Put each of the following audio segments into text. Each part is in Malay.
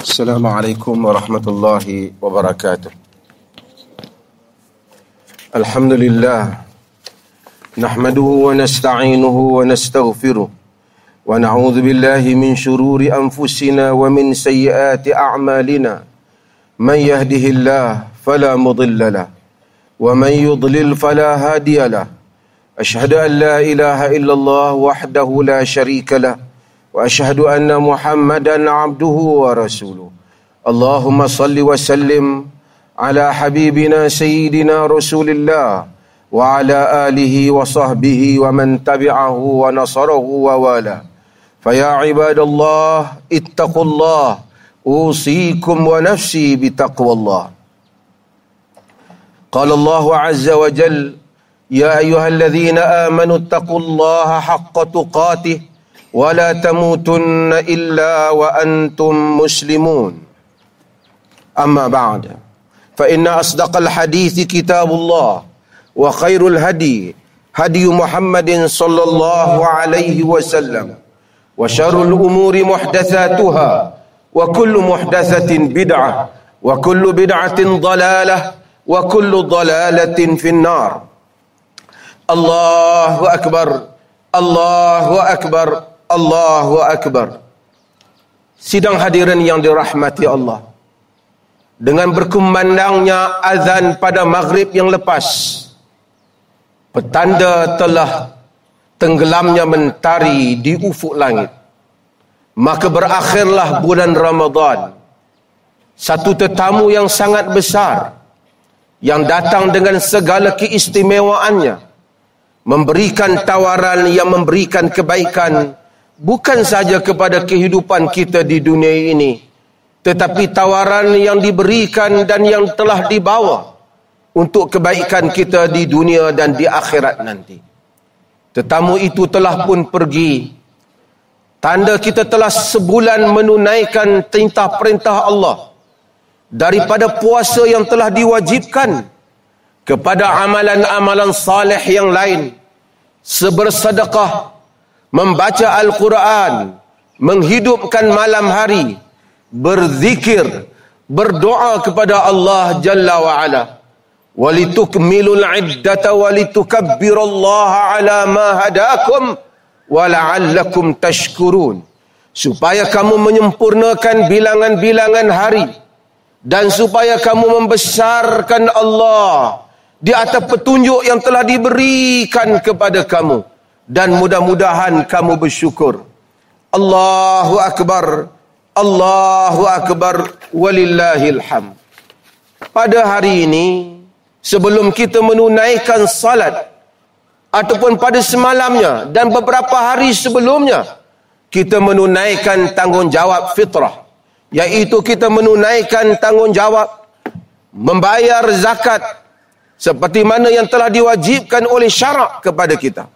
السلام عليكم ورحمة الله وبركاته. الحمد لله نحمده ونستعينه ونستغفره ونعوذ بالله من شرور أنفسنا ومن سيئات أعمالنا. من يهده الله فلا مضل له ومن يضلل فلا هادي له. أشهد أن لا إله إلا الله وحده لا شريك له وأشهد أن محمدا عبده ورسوله. اللهم صل وسلم على حبيبنا سيدنا رسول الله وعلى آله وصحبه ومن تبعه ونصره ووالاه. فيا عباد الله اتقوا الله أوصيكم ونفسي بتقوى الله. قال الله عز وجل يا أيها الذين آمنوا اتقوا الله حق تقاته ولا تموتن إلا وأنتم مسلمون. أما بعد فإن أصدق الحديث كتاب الله وخير الهدي هدي محمد صلى الله عليه وسلم وشر الأمور محدثاتها وكل محدثة بدعة وكل بدعة ضلالة وكل ضلالة في النار. الله أكبر الله أكبر Allahu Akbar. Sidang hadirin yang dirahmati Allah. Dengan berkumandangnya azan pada maghrib yang lepas. Petanda telah tenggelamnya mentari di ufuk langit. Maka berakhirlah bulan Ramadan. Satu tetamu yang sangat besar. Yang datang dengan segala keistimewaannya. Memberikan tawaran yang memberikan kebaikan bukan saja kepada kehidupan kita di dunia ini tetapi tawaran yang diberikan dan yang telah dibawa untuk kebaikan kita di dunia dan di akhirat nanti. Tetamu itu telah pun pergi. Tanda kita telah sebulan menunaikan perintah-perintah Allah daripada puasa yang telah diwajibkan kepada amalan-amalan saleh yang lain. Sebersedekah membaca Al-Quran, menghidupkan malam hari, berzikir, berdoa kepada Allah Jalla wa Ala. Walitukmilul iddata walitukabbirullaha ala ma hadakum wala'allakum tashkurun. Supaya kamu menyempurnakan bilangan-bilangan hari dan supaya kamu membesarkan Allah di atas petunjuk yang telah diberikan kepada kamu dan mudah-mudahan kamu bersyukur. Allahu akbar. Allahu akbar walillahil ham. Pada hari ini sebelum kita menunaikan salat ataupun pada semalamnya dan beberapa hari sebelumnya kita menunaikan tanggungjawab fitrah iaitu kita menunaikan tanggungjawab membayar zakat seperti mana yang telah diwajibkan oleh syarak kepada kita.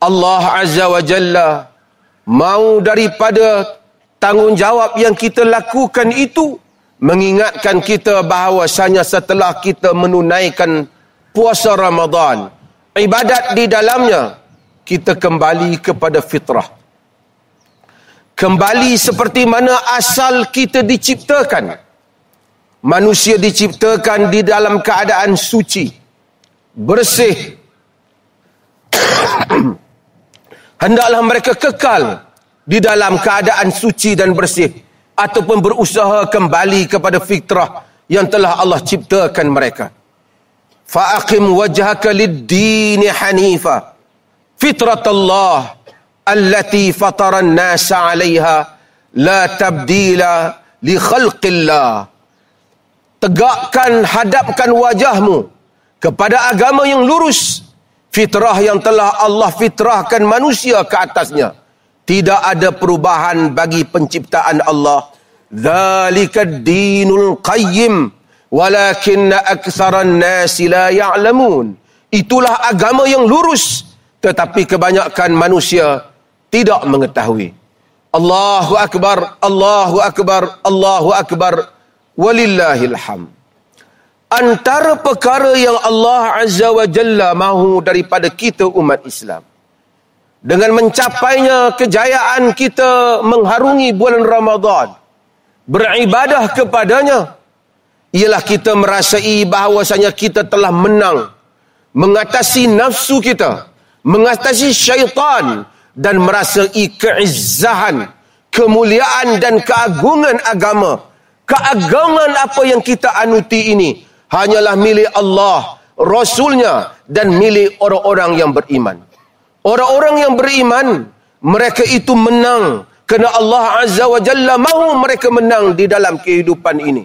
Allah Azza wa Jalla mau daripada tanggungjawab yang kita lakukan itu mengingatkan kita bahawasanya setelah kita menunaikan puasa Ramadan ibadat di dalamnya kita kembali kepada fitrah. Kembali seperti mana asal kita diciptakan. Manusia diciptakan di dalam keadaan suci bersih hendaklah mereka kekal di dalam keadaan suci dan bersih ataupun berusaha kembali kepada fitrah yang telah Allah ciptakan mereka. Faqim wajhaka lid-din hanifa. Fitratallah allati fatara an-nasa 'alayha la tabdila li khalqillah. Tegakkan hadapkan wajahmu kepada agama yang lurus fitrah yang telah Allah fitrahkan manusia ke atasnya. Tidak ada perubahan bagi penciptaan Allah. Zalika dinul qayyim. Walakin aktsaran nas la ya'lamun. Itulah agama yang lurus. Tetapi kebanyakan manusia tidak mengetahui. Allahu akbar Allahu akbar Allahu akbar. Walillahil hamd antara perkara yang Allah Azza wa Jalla mahu daripada kita umat Islam. Dengan mencapainya kejayaan kita mengharungi bulan Ramadan beribadah kepadanya ialah kita merasai bahawasanya kita telah menang mengatasi nafsu kita mengatasi syaitan dan merasai keizzahan kemuliaan dan keagungan agama keagungan apa yang kita anuti ini hanyalah milik Allah Rasulnya dan milik orang-orang yang beriman Orang-orang yang beriman, mereka itu menang. Kerana Allah Azza wa Jalla mahu mereka menang di dalam kehidupan ini.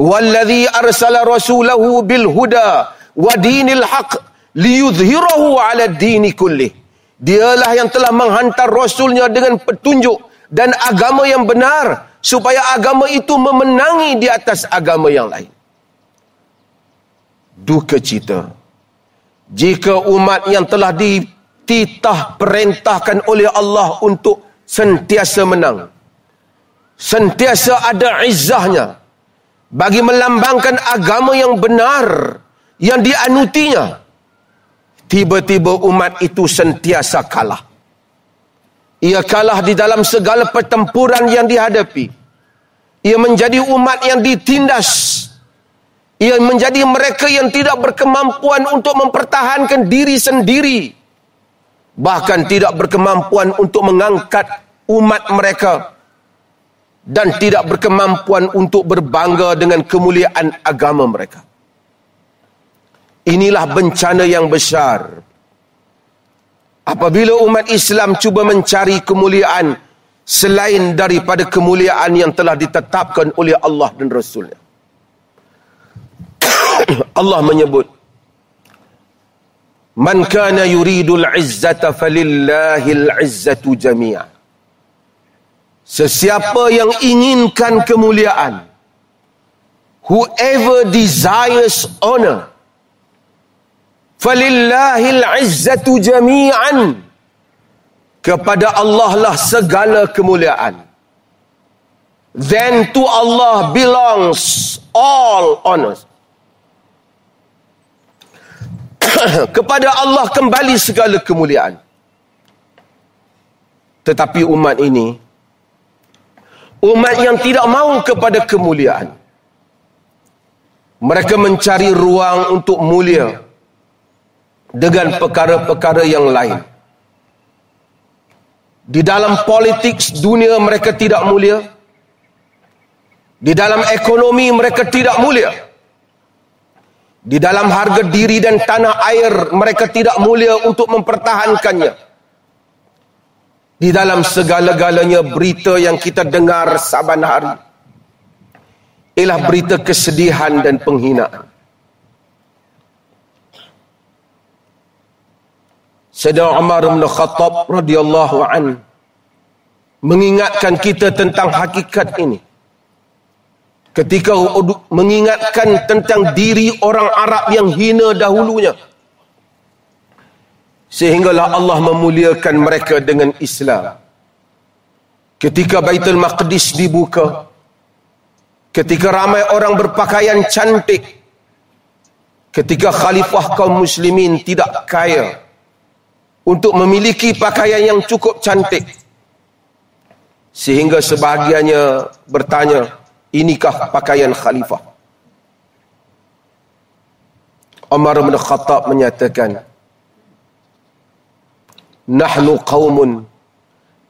Walladhi arsala rasulahu bil huda wa dinil haq liyudhirahu ala dini kullih. Dialah yang telah menghantar rasulnya dengan petunjuk dan agama yang benar supaya agama itu memenangi di atas agama yang lain. Duka cita. Jika umat yang telah dititah perintahkan oleh Allah untuk sentiasa menang. Sentiasa ada izzahnya. Bagi melambangkan agama yang benar yang dianutinya. Tiba-tiba umat itu sentiasa kalah. Ia kalah di dalam segala pertempuran yang dihadapi. Ia menjadi umat yang ditindas ia menjadi mereka yang tidak berkemampuan untuk mempertahankan diri sendiri. Bahkan tidak berkemampuan untuk mengangkat umat mereka. Dan tidak berkemampuan untuk berbangga dengan kemuliaan agama mereka. Inilah bencana yang besar. Apabila umat Islam cuba mencari kemuliaan selain daripada kemuliaan yang telah ditetapkan oleh Allah dan Rasulnya. Allah menyebut Man kana yuridul izzata falillahil izzatu jami'a. Sesiapa yang inginkan kemuliaan Whoever desires honor Falillahil izzatu jami'an Kepada Allah lah segala kemuliaan. Then to Allah belongs all honors kepada Allah kembali segala kemuliaan. Tetapi umat ini umat yang tidak mahu kepada kemuliaan. Mereka mencari ruang untuk mulia dengan perkara-perkara yang lain. Di dalam politik dunia mereka tidak mulia. Di dalam ekonomi mereka tidak mulia. Di dalam harga diri dan tanah air mereka tidak mulia untuk mempertahankannya. Di dalam segala-galanya berita yang kita dengar saban hari. Ialah berita kesedihan dan penghinaan. Sayyidina Umar bin Khattab radhiyallahu an mengingatkan kita tentang hakikat ini ketika mengingatkan tentang diri orang Arab yang hina dahulunya. Sehinggalah Allah memuliakan mereka dengan Islam. Ketika Baitul Maqdis dibuka ketika ramai orang berpakaian cantik ketika khalifah kaum muslimin tidak kaya untuk memiliki pakaian yang cukup cantik sehingga sebahagiannya bertanya Inikah pakaian khalifah? Umar bin Khattab menyatakan, Nahnu qawmun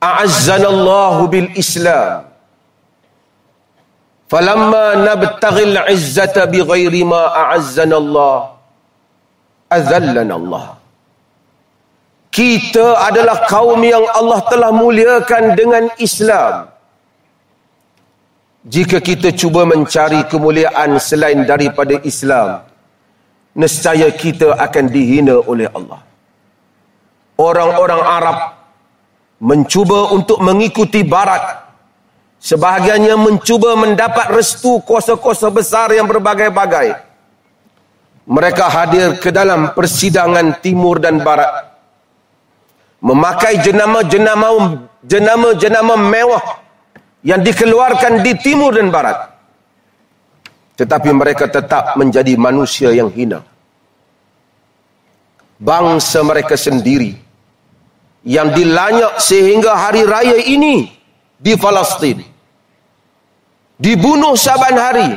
a'azzana Allah bil Islam. Falamma nabtaghi al-izzata bighairi ma a'azzana Allah, azallana Allah. Kita adalah kaum yang Allah telah muliakan dengan Islam. Jika kita cuba mencari kemuliaan selain daripada Islam, nescaya kita akan dihina oleh Allah. Orang-orang Arab mencuba untuk mengikuti barat. Sebahagiannya mencuba mendapat restu kuasa-kuasa besar yang berbagai-bagai. Mereka hadir ke dalam persidangan timur dan barat. Memakai jenama-jenama jenama-jenama mewah yang dikeluarkan di timur dan barat. Tetapi mereka tetap menjadi manusia yang hina. Bangsa mereka sendiri yang dilanyak sehingga hari raya ini di Palestin. Dibunuh saban hari.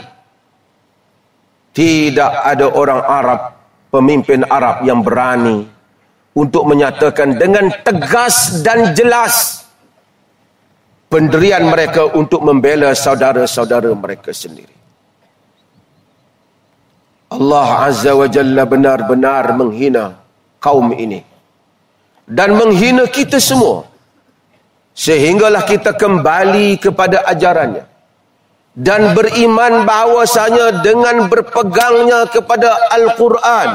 Tidak ada orang Arab, pemimpin Arab yang berani untuk menyatakan dengan tegas dan jelas penderian mereka untuk membela saudara-saudara mereka sendiri. Allah Azza wa Jalla benar-benar menghina kaum ini. Dan menghina kita semua. Sehinggalah kita kembali kepada ajarannya. Dan beriman bahawasanya dengan berpegangnya kepada Al-Quran.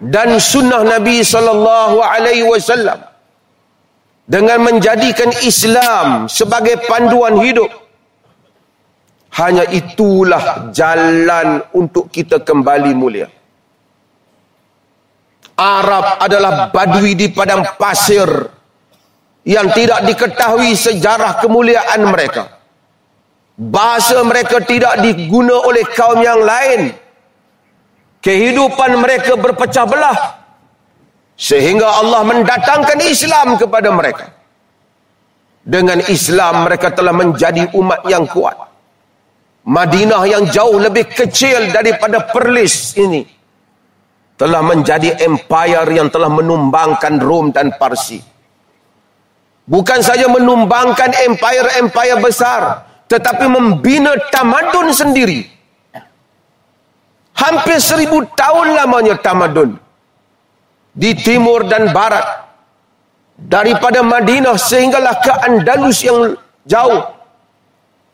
Dan sunnah Nabi Sallallahu Alaihi Wasallam dengan menjadikan Islam sebagai panduan hidup hanya itulah jalan untuk kita kembali mulia. Arab adalah badui di padang pasir yang tidak diketahui sejarah kemuliaan mereka. Bahasa mereka tidak diguna oleh kaum yang lain. Kehidupan mereka berpecah belah. Sehingga Allah mendatangkan Islam kepada mereka. Dengan Islam mereka telah menjadi umat yang kuat. Madinah yang jauh lebih kecil daripada Perlis ini telah menjadi empire yang telah menumbangkan Rom dan Parsi. Bukan saja menumbangkan empire-empire besar, tetapi membina tamadun sendiri. Hampir seribu tahun lamanya tamadun. Di timur dan barat. Daripada Madinah sehinggalah ke Andalus yang jauh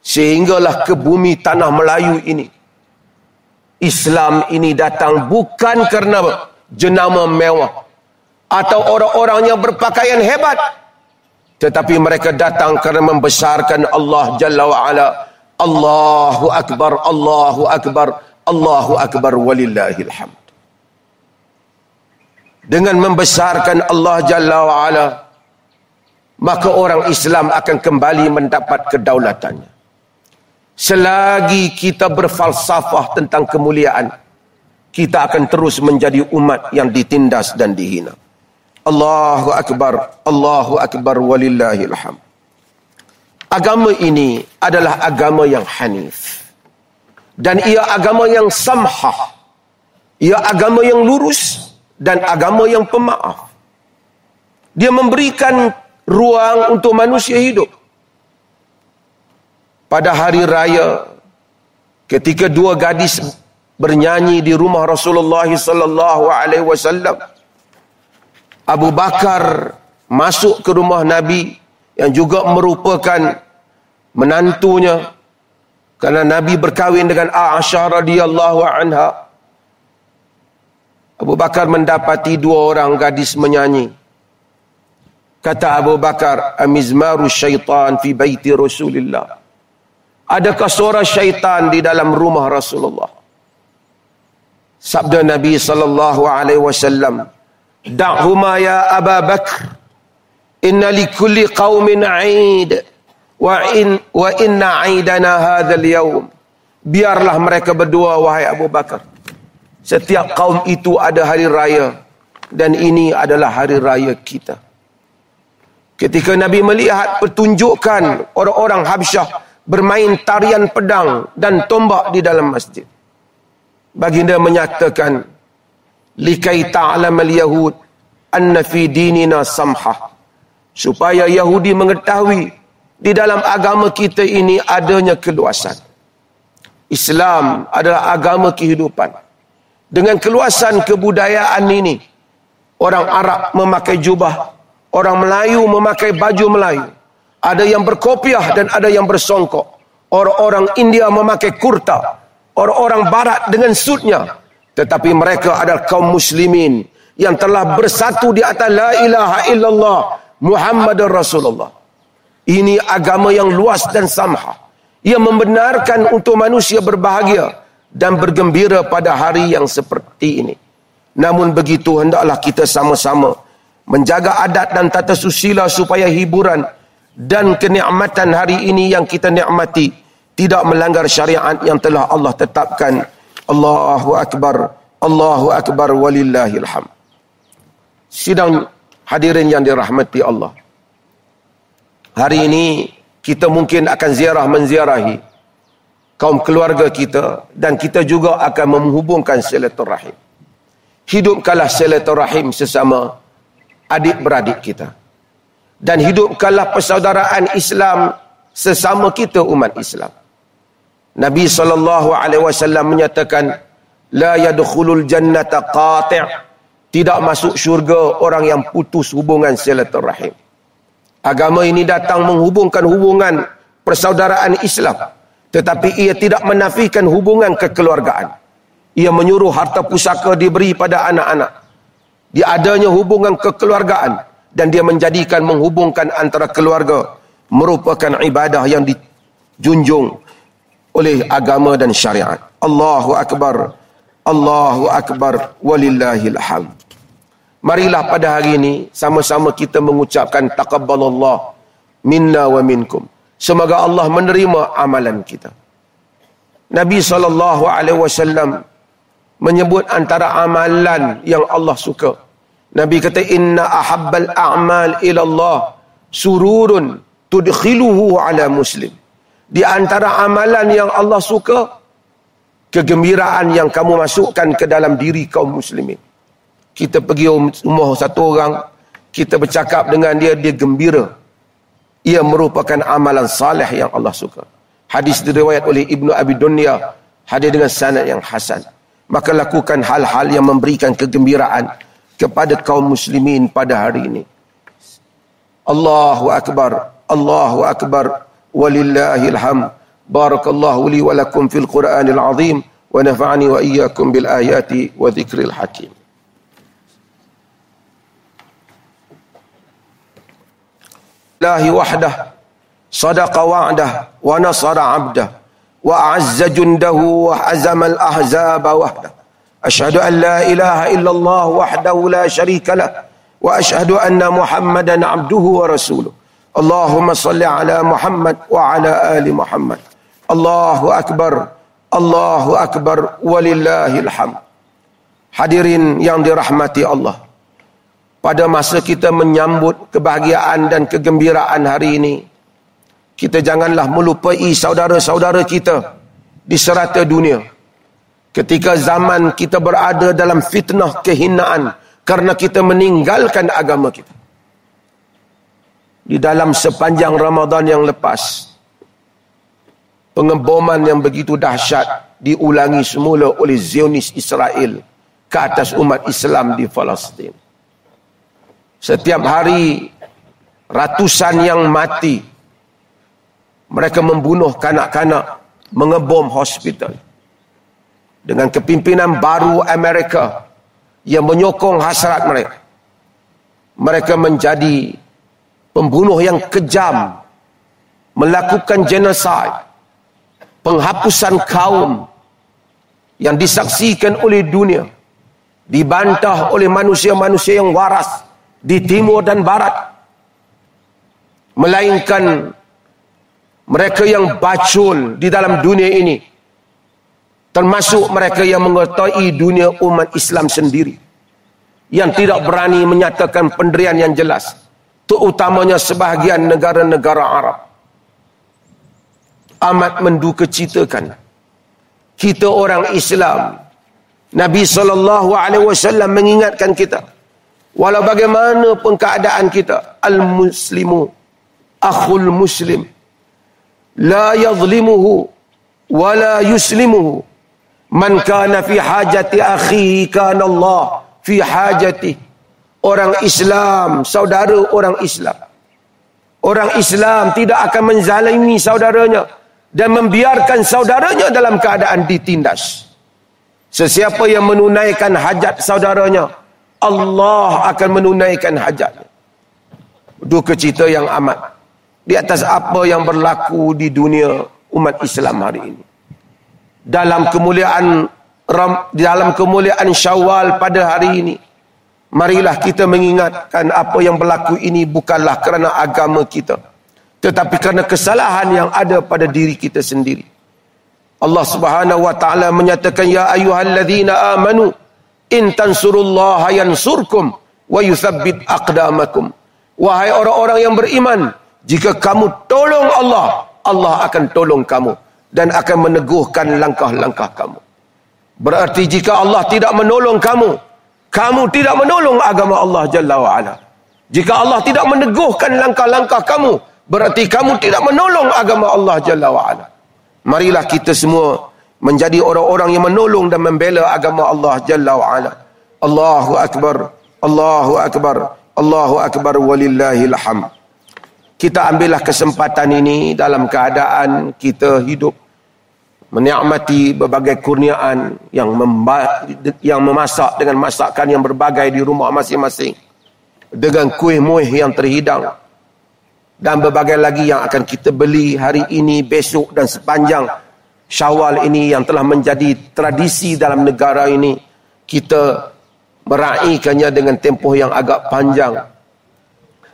sehinggalah ke bumi tanah Melayu ini. Islam ini datang bukan kerana jenama mewah atau orang-orang yang berpakaian hebat tetapi mereka datang kerana membesarkan Allah Jalla wa Ala. Allahu akbar Allahu akbar Allahu akbar walillahil hamd. Dengan membesarkan Allah Jalla wa Ala maka orang Islam akan kembali mendapat kedaulatannya. Selagi kita berfalsafah tentang kemuliaan, kita akan terus menjadi umat yang ditindas dan dihina. Allahu Akbar, Allahu Akbar walillahil hamd. Agama ini adalah agama yang hanif. Dan ia agama yang samhah. Ia agama yang lurus dan agama yang pemaaf. Dia memberikan ruang untuk manusia hidup. Pada hari raya ketika dua gadis bernyanyi di rumah Rasulullah sallallahu alaihi wasallam Abu Bakar masuk ke rumah Nabi yang juga merupakan menantunya. Kerana Nabi berkahwin dengan Aisyah radhiyallahu anha Abu Bakar mendapati dua orang gadis menyanyi kata Abu Bakar amizmaru syaitan fi baiti Rasulillah Adakah suara syaitan di dalam rumah Rasulullah? Sabda Nabi sallallahu alaihi wasallam, "Da'huma ya Abu Bakr. Inna li kulli qaumin 'aid wa in wa inna 'aidana hadzal yawm." Biarlah mereka berdua wahai Abu Bakar. Setiap kaum itu ada hari raya dan ini adalah hari raya kita. Ketika Nabi melihat pertunjukan orang-orang Habsyah bermain tarian pedang dan tombak di dalam masjid. Baginda menyatakan, likai ta'lam al-yahud anna fi dinina samha. Supaya Yahudi mengetahui di dalam agama kita ini adanya keluasan. Islam adalah agama kehidupan. Dengan keluasan kebudayaan ini, orang Arab memakai jubah, orang Melayu memakai baju Melayu, ada yang berkopiah dan ada yang bersongkok. Orang-orang India memakai kurta. Orang-orang barat dengan sutnya. Tetapi mereka adalah kaum muslimin yang telah bersatu di atas la ilaha illallah Muhammad Rasulullah. Ini agama yang luas dan samha. Ia membenarkan untuk manusia berbahagia dan bergembira pada hari yang seperti ini. Namun begitu hendaklah kita sama-sama menjaga adat dan tata susila supaya hiburan dan kenikmatan hari ini yang kita nikmati tidak melanggar syariat yang telah Allah tetapkan. Allahu akbar. Allahu akbar walillahil hamd. Sidang Hadirin yang dirahmati Allah. Hari ini kita mungkin akan ziarah menziarahi kaum keluarga kita dan kita juga akan menghubungkan silaturahim. Hidupkanlah silaturahim sesama adik-beradik kita. Dan hidupkanlah persaudaraan Islam sesama kita umat Islam. Nabi saw menyatakan la yadkhulul jannata qati' tidak masuk syurga orang yang putus hubungan silaturahim. Agama ini datang menghubungkan hubungan persaudaraan Islam. Tetapi ia tidak menafikan hubungan kekeluargaan. Ia menyuruh harta pusaka diberi pada anak-anak. Dia adanya hubungan kekeluargaan. Dan dia menjadikan menghubungkan antara keluarga. Merupakan ibadah yang dijunjung oleh agama dan syariat. Allahu Akbar. Allahu Akbar. Walillahilhamd. Marilah pada hari ini sama-sama kita mengucapkan taqabbalallah minna wa minkum. Semoga Allah menerima amalan kita. Nabi wasallam menyebut antara amalan yang Allah suka. Nabi kata inna ahabbal a'mal ila Allah sururun tudkhiluhu ala muslim. Di antara amalan yang Allah suka kegembiraan yang kamu masukkan ke dalam diri kaum muslimin kita pergi rumah satu orang, kita bercakap dengan dia, dia gembira. Ia merupakan amalan salih yang Allah suka. Hadis diriwayat oleh Ibnu Abi Dunya, hadir dengan sanad yang hasan. Maka lakukan hal-hal yang memberikan kegembiraan kepada kaum muslimin pada hari ini. Allahu Akbar, Allahu Akbar, walillahil hamd. Barakallahu li wa lakum fil Qur'anil azim wa nafa'ani wa iyyakum bil ayati wa dhikril hakim. lillahi wahdah sadaqa wa'dah wa nasara 'abdah wa 'azza jundahu wa hazama al-ahzaba wahdah ashhadu an la ilaha Illallah wahdahu la sharika lah wa ashhadu anna muhammadan 'abduhu wa rasuluh Allahumma salli ala Muhammad wa ala ali Muhammad. Allahu akbar. Allahu akbar walillahil hamd. Hadirin yang dirahmati Allah pada masa kita menyambut kebahagiaan dan kegembiraan hari ini kita janganlah melupai saudara-saudara kita di serata dunia. Ketika zaman kita berada dalam fitnah kehinaan karena kita meninggalkan agama kita. Di dalam sepanjang Ramadan yang lepas pengeboman yang begitu dahsyat diulangi semula oleh Zionis Israel ke atas umat Islam di Palestin Setiap hari ratusan yang mati. Mereka membunuh kanak-kanak, mengebom hospital. Dengan kepimpinan baru Amerika yang menyokong hasrat mereka. Mereka menjadi pembunuh yang kejam, melakukan genosid, penghapusan kaum yang disaksikan oleh dunia, dibantah oleh manusia-manusia yang waras di timur dan barat. Melainkan mereka yang bacul di dalam dunia ini termasuk mereka yang mengetahui dunia umat Islam sendiri yang tidak berani menyatakan penderian yang jelas terutamanya sebahagian negara-negara Arab. Amat menduka citakan kita orang Islam Nabi SAW mengingatkan kita Walau bagaimana pun keadaan kita. Al-Muslimu. Akhul Muslim. La yadlimuhu. Wa la yuslimuhu. Man kana fi hajati akhihi kana Allah fi hajati. Orang Islam. Saudara orang Islam. Orang Islam tidak akan menzalimi saudaranya. Dan membiarkan saudaranya dalam keadaan ditindas. Sesiapa yang menunaikan hajat saudaranya. Allah akan menunaikan hajat. Duka cita yang amat. Di atas apa yang berlaku di dunia umat Islam hari ini. Dalam kemuliaan di dalam kemuliaan Syawal pada hari ini. Marilah kita mengingatkan apa yang berlaku ini bukanlah kerana agama kita. Tetapi kerana kesalahan yang ada pada diri kita sendiri. Allah Subhanahu wa taala menyatakan ya ayyuhalladzina amanu in tansurullaha yansurkum wa yuthabbit aqdamakum. Wahai orang-orang yang beriman, jika kamu tolong Allah, Allah akan tolong kamu dan akan meneguhkan langkah-langkah kamu. Berarti jika Allah tidak menolong kamu, kamu tidak menolong agama Allah Jalla wa'ala. Jika Allah tidak meneguhkan langkah-langkah kamu, berarti kamu tidak menolong agama Allah Jalla wa'ala. Marilah kita semua menjadi orang-orang yang menolong dan membela agama Allah Jalla wa'ala. Allahu Akbar, Allahu Akbar, Allahu Akbar walillahil hamd. Kita ambillah kesempatan ini dalam keadaan kita hidup menikmati berbagai kurniaan yang yang memasak dengan masakan yang berbagai di rumah masing-masing dengan kuih muih yang terhidang dan berbagai lagi yang akan kita beli hari ini, besok dan sepanjang Syawal ini yang telah menjadi tradisi dalam negara ini kita meraihkannya dengan tempoh yang agak panjang.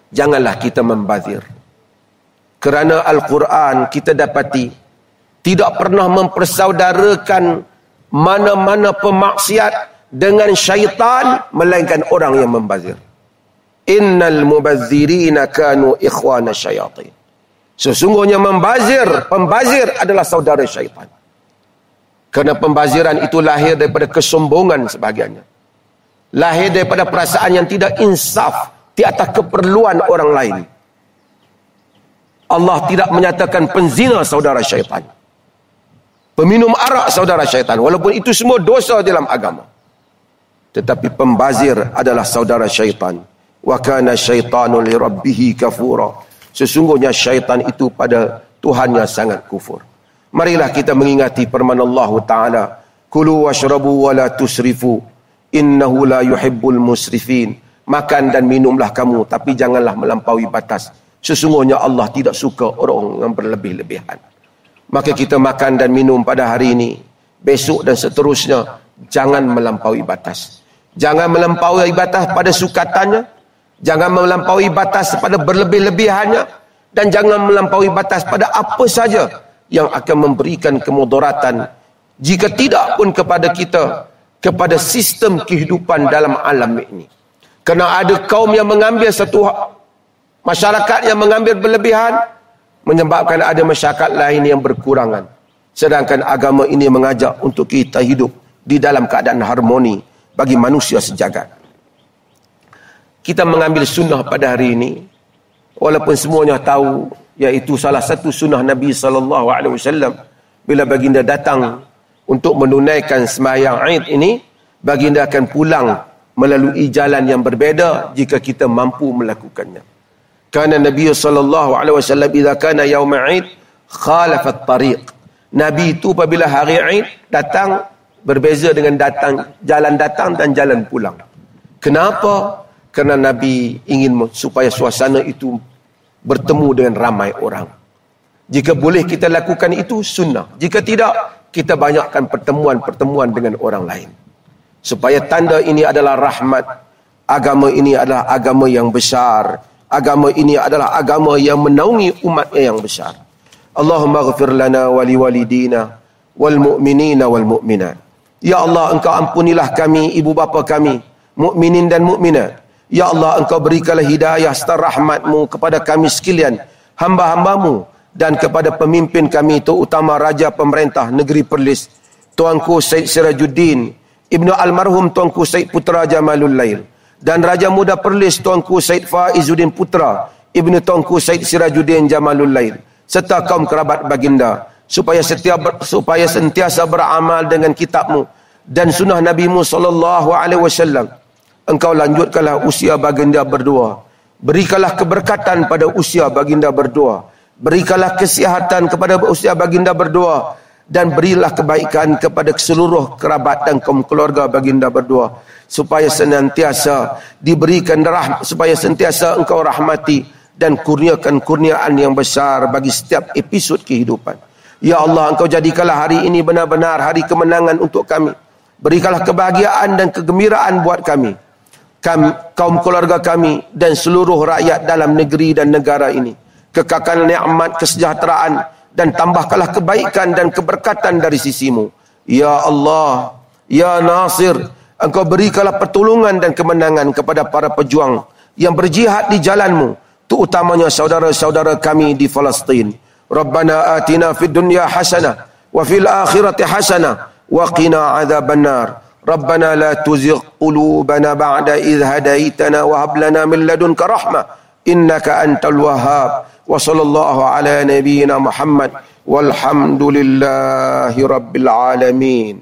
Janganlah kita membazir. Kerana Al-Quran kita dapati tidak pernah mempersaudarakan mana-mana pemaksiat dengan syaitan melainkan orang yang membazir. Innal mubazzirina kanu ikhwana syayatin Sesungguhnya membazir, pembazir adalah saudara syaitan. Kerana pembaziran itu lahir daripada kesombongan sebahagiannya. Lahir daripada perasaan yang tidak insaf di atas keperluan orang lain. Allah tidak menyatakan penzina saudara syaitan. Peminum arak saudara syaitan. Walaupun itu semua dosa dalam agama. Tetapi pembazir adalah saudara syaitan. Wa kana syaitanu li kafura. Sesungguhnya syaitan itu pada Tuhannya sangat kufur. Marilah kita mengingati firman Allah Ta'ala. Kulu washrabu wa la tusrifu. Innahu la yuhibbul musrifin. Makan dan minumlah kamu. Tapi janganlah melampaui batas. Sesungguhnya Allah tidak suka orang yang berlebih-lebihan. Maka kita makan dan minum pada hari ini. Besok dan seterusnya. Jangan melampaui batas. Jangan melampaui batas pada sukatannya. Jangan melampaui batas pada berlebih-lebihannya dan jangan melampaui batas pada apa saja yang akan memberikan kemudaratan jika tidak pun kepada kita kepada sistem kehidupan dalam alam ini. Kerana ada kaum yang mengambil satu masyarakat yang mengambil berlebihan menyebabkan ada masyarakat lain yang berkurangan. Sedangkan agama ini mengajak untuk kita hidup di dalam keadaan harmoni bagi manusia sejagat kita mengambil sunnah pada hari ini walaupun semuanya tahu iaitu salah satu sunnah Nabi sallallahu alaihi wasallam bila baginda datang untuk menunaikan sembahyang Aid ini baginda akan pulang melalui jalan yang berbeza jika kita mampu melakukannya. Kerana Nabi sallallahu alaihi wasallam bila kana yaum Aid khalafa at-tariq Nabi itu apabila hari Aid datang berbeza dengan datang jalan datang dan jalan pulang. Kenapa kerana Nabi ingin supaya suasana itu bertemu dengan ramai orang. Jika boleh kita lakukan itu sunnah. Jika tidak, kita banyakkan pertemuan-pertemuan dengan orang lain. Supaya tanda ini adalah rahmat. Agama ini adalah agama yang besar. Agama ini adalah agama yang menaungi umat yang besar. Allahumma ghafir lana wali walidina wal mu'minina wal mu'minat. Ya Allah, engkau ampunilah kami, ibu bapa kami, mukminin dan mukminat. Ya Allah engkau berikanlah hidayah serta rahmatmu kepada kami sekalian hamba-hambamu dan kepada pemimpin kami terutama Raja Pemerintah Negeri Perlis Tuanku Syed Sirajuddin Ibnu Almarhum Tuanku Syed Putra Jamalul Lail dan Raja Muda Perlis Tuanku Syed Faizuddin Putra Ibnu Tuanku Syed Sirajuddin Jamalul Lail serta kaum kerabat baginda supaya setiap supaya sentiasa beramal dengan kitabmu dan sunnah Nabi-Mu sallallahu alaihi wasallam engkau lanjutkanlah usia baginda berdua. Berikanlah keberkatan pada usia baginda berdua. Berikanlah kesihatan kepada usia baginda berdua. Dan berilah kebaikan kepada seluruh kerabat dan kaum keluarga baginda berdua. Supaya senantiasa diberikan rahmat. Supaya sentiasa engkau rahmati. Dan kurniakan kurniaan yang besar bagi setiap episod kehidupan. Ya Allah, engkau jadikanlah hari ini benar-benar hari kemenangan untuk kami. Berikanlah kebahagiaan dan kegembiraan buat kami kami, kaum keluarga kami dan seluruh rakyat dalam negeri dan negara ini. Kekakalan nikmat kesejahteraan dan tambahkanlah kebaikan dan keberkatan dari sisimu. Ya Allah, Ya Nasir, Engkau berikanlah pertolongan dan kemenangan kepada para pejuang yang berjihad di jalanmu. Terutamanya saudara-saudara kami di Palestin. Rabbana atina fid dunya hasanah wa fil akhirati hasanah wa qina adzaban nar. ربنا لا تزغ قلوبنا بعد إذ هديتنا وهب لنا من لدنك رحمة إنك أنت الوهاب وصلى الله على نبينا محمد والحمد لله رب العالمين